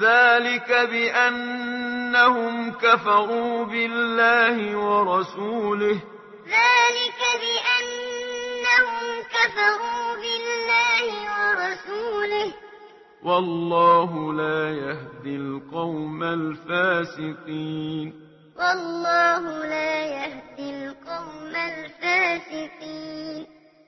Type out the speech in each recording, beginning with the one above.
ذلك بأنهم كفروا بالله ورسوله. ذلك بأنهم كفروا بالله ورسوله. والله لا يهدي القوم الفاسقين. والله لا يهدي القوم الفاسقين.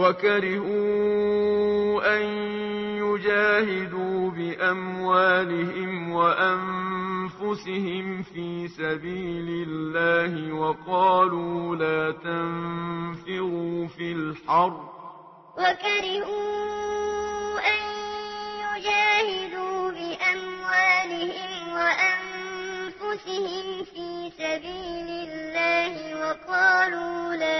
وكرهوا أن يجاهدوا بأموالهم وأنفسهم في سبيل الله وقالوا لا تنفروا في الحر وكرهوا أن يجاهدوا بأموالهم وأنفسهم في سبيل الله وقالوا لا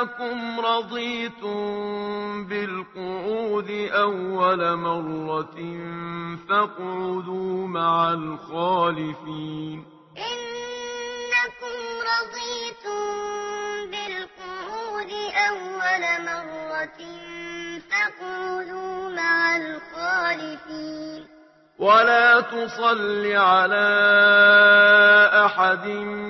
إنكم رضيتم بالقعود أول مرة فاقعدوا مع الخالفين إنكم رضيتم بالقعود أول مرة فاقعدوا مع الخالفين ولا تصل على أحد منهم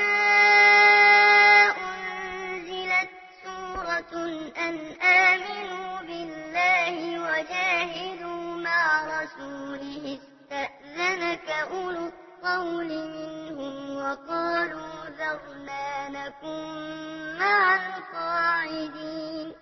رسوله استأذنك أولو الطول منهم وقالوا ذرنا نكن مع القاعدين